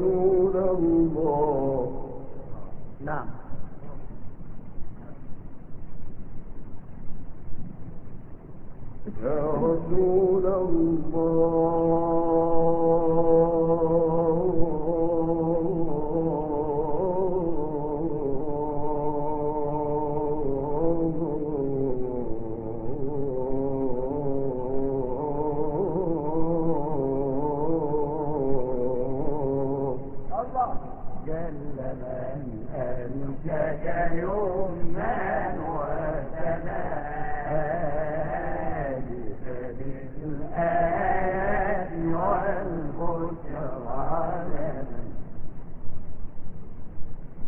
رسول الله. نعم. يا رسول الله.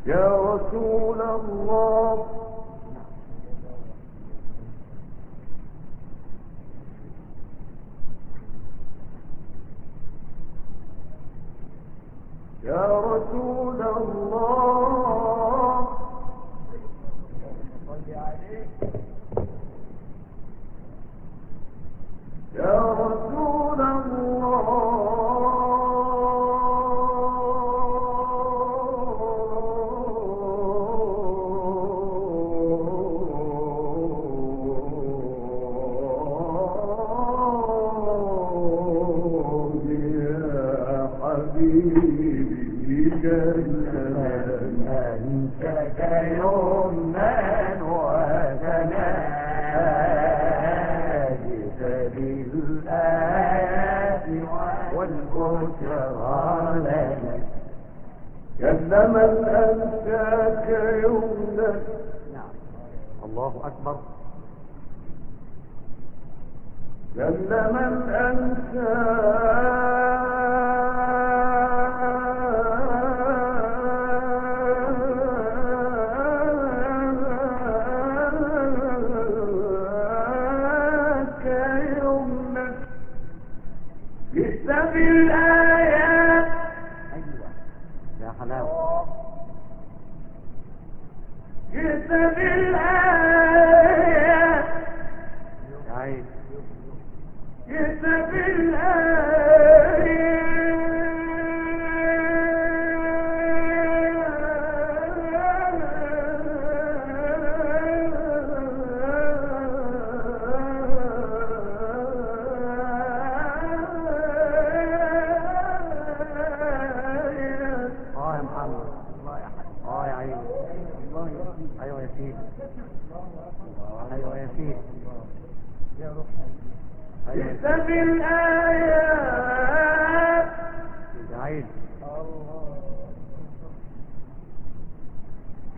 يا رسول الله يا رسول الله حبيبي جلال أنشك يمنا وسناد بالآيات والبشرى لنا كلا من أنشاك يمنا الله أكبر. كلا من جئت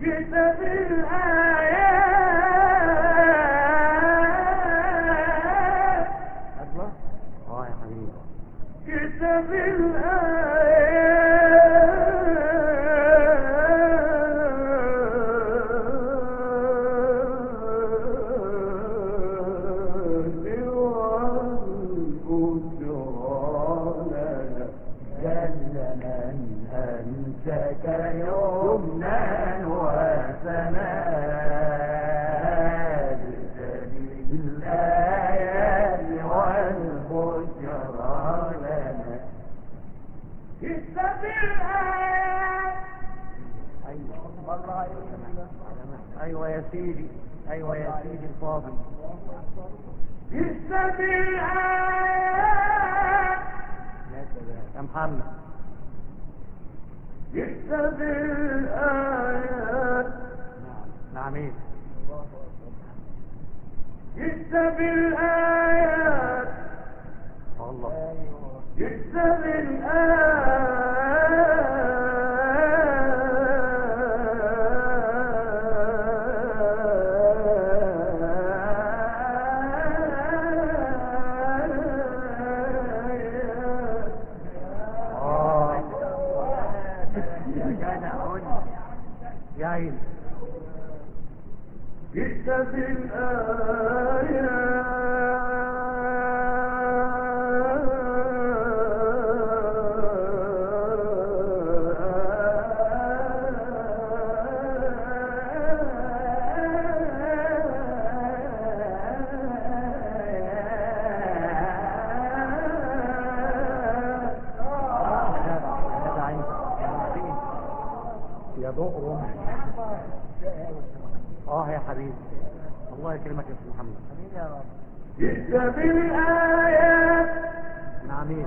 جئت بالآيات أيوه آه يا حبيبي جئت بالآيات أيوة يا سيدي أيوة يا سيدي الفاضل. جئت بالآيات يا محمد. جئت بالآيات نعم. نعمين جئت بالآيات والله جئت بالآيات يا جدع قول يا عين جئت بالآيات بالآيات. مع مين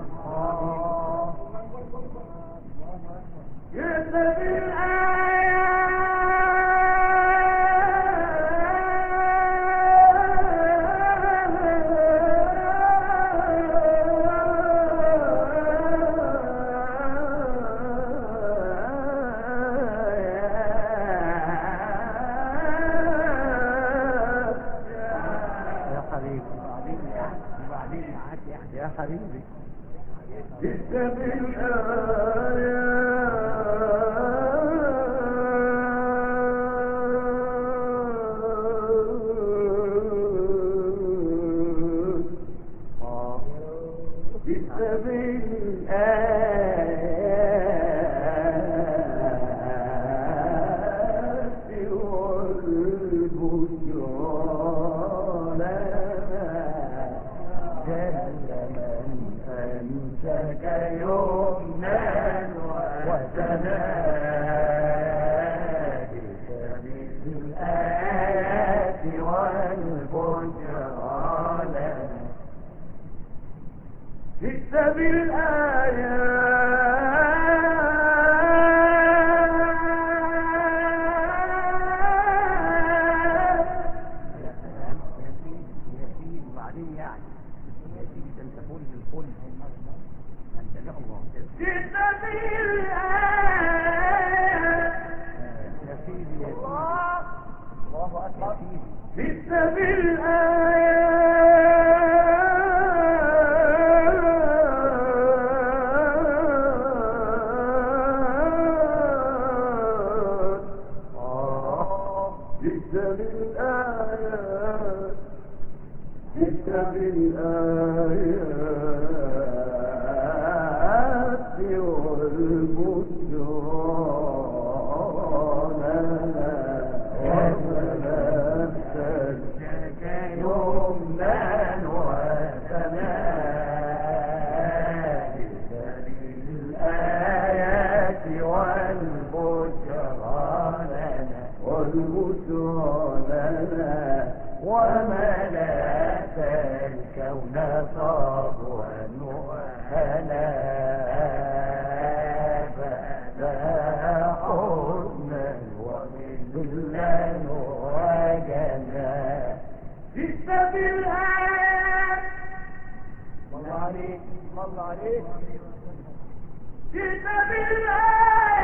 الله الله. في الآيات. بالآيات بالآيات البشرى لنا ومناة الكون صابوا وهلا الله عليك. الله عليك. جئت بالله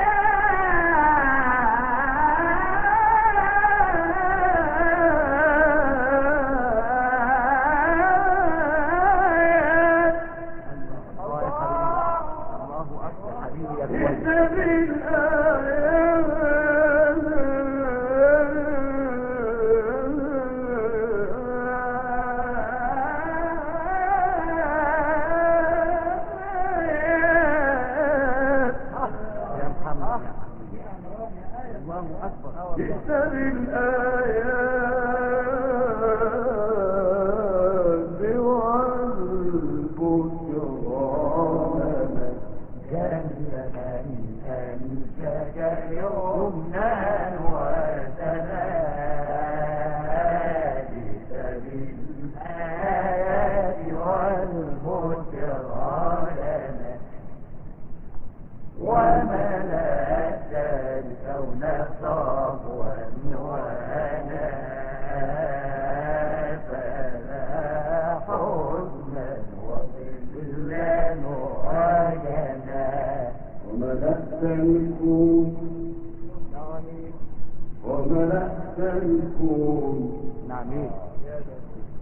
آمين.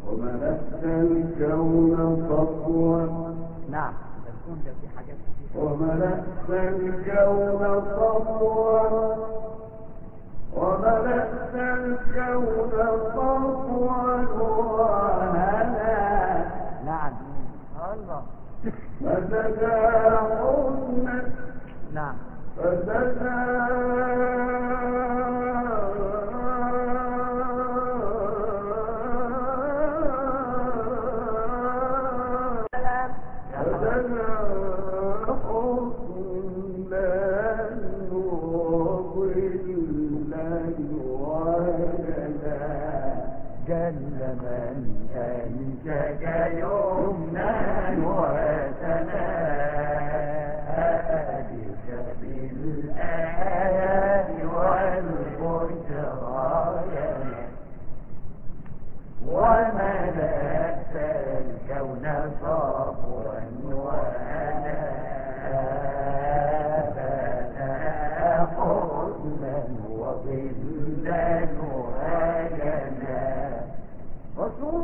وملأت الكون سطوا نعم وملأت الكون صفوًا وملأت الكون صفوًا وهنا نعم. الله. فتداعون نعم. فتداعون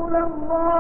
الله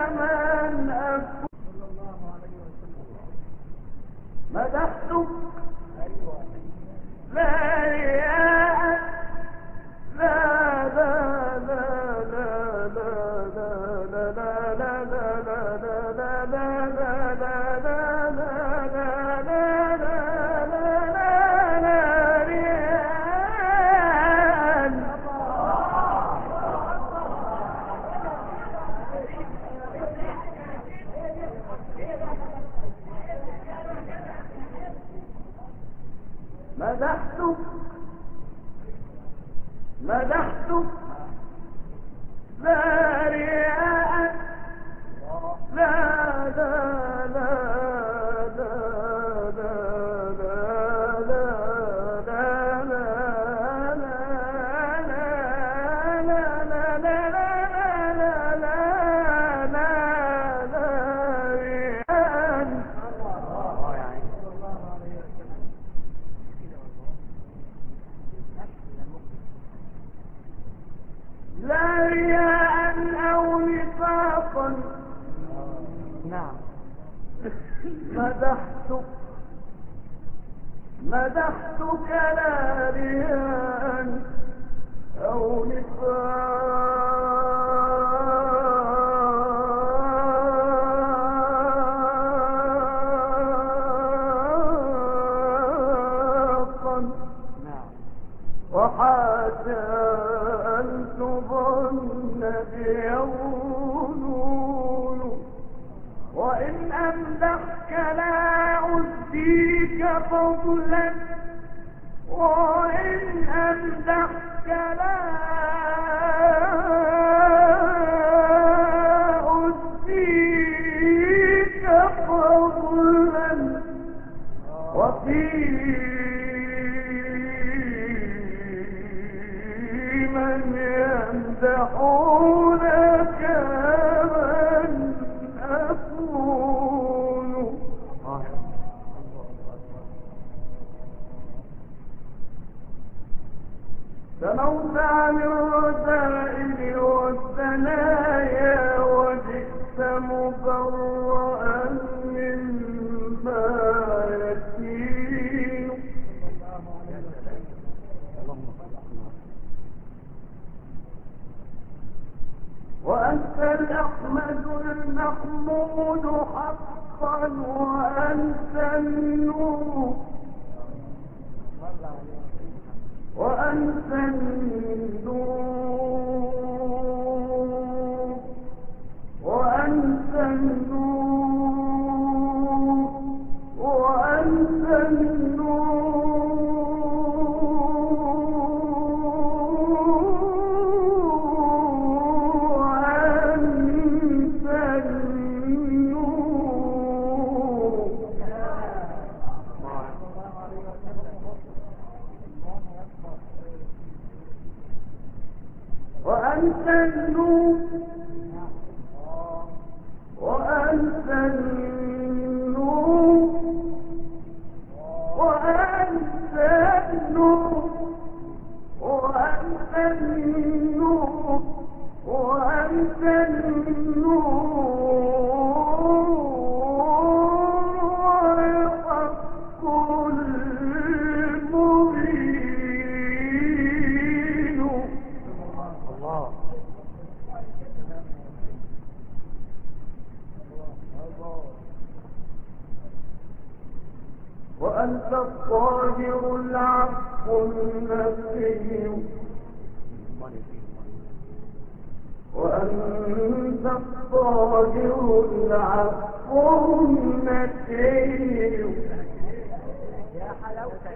السماء لا أن تظن بي وأنت النور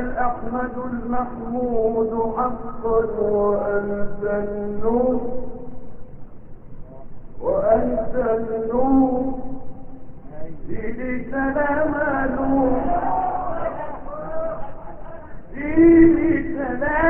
الأحمد المحمود حقا وأنت النور. وأنت النور. إليك سلام نور إليك سلام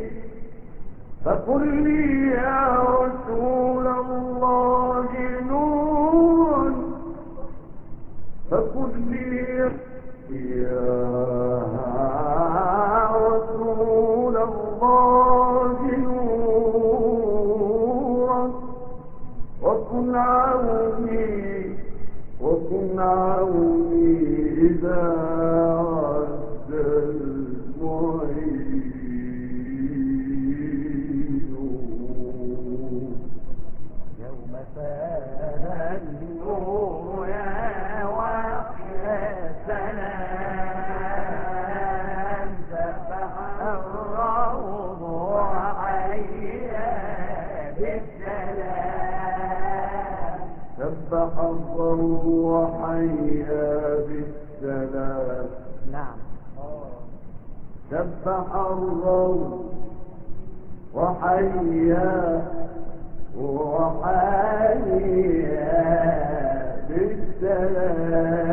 فقل لي رسول الله رسول الله نورا وكن عوني وكن عوني إذا وحيها بالسلام. نعم. سبح الروح وحيا وحيا بالسلام.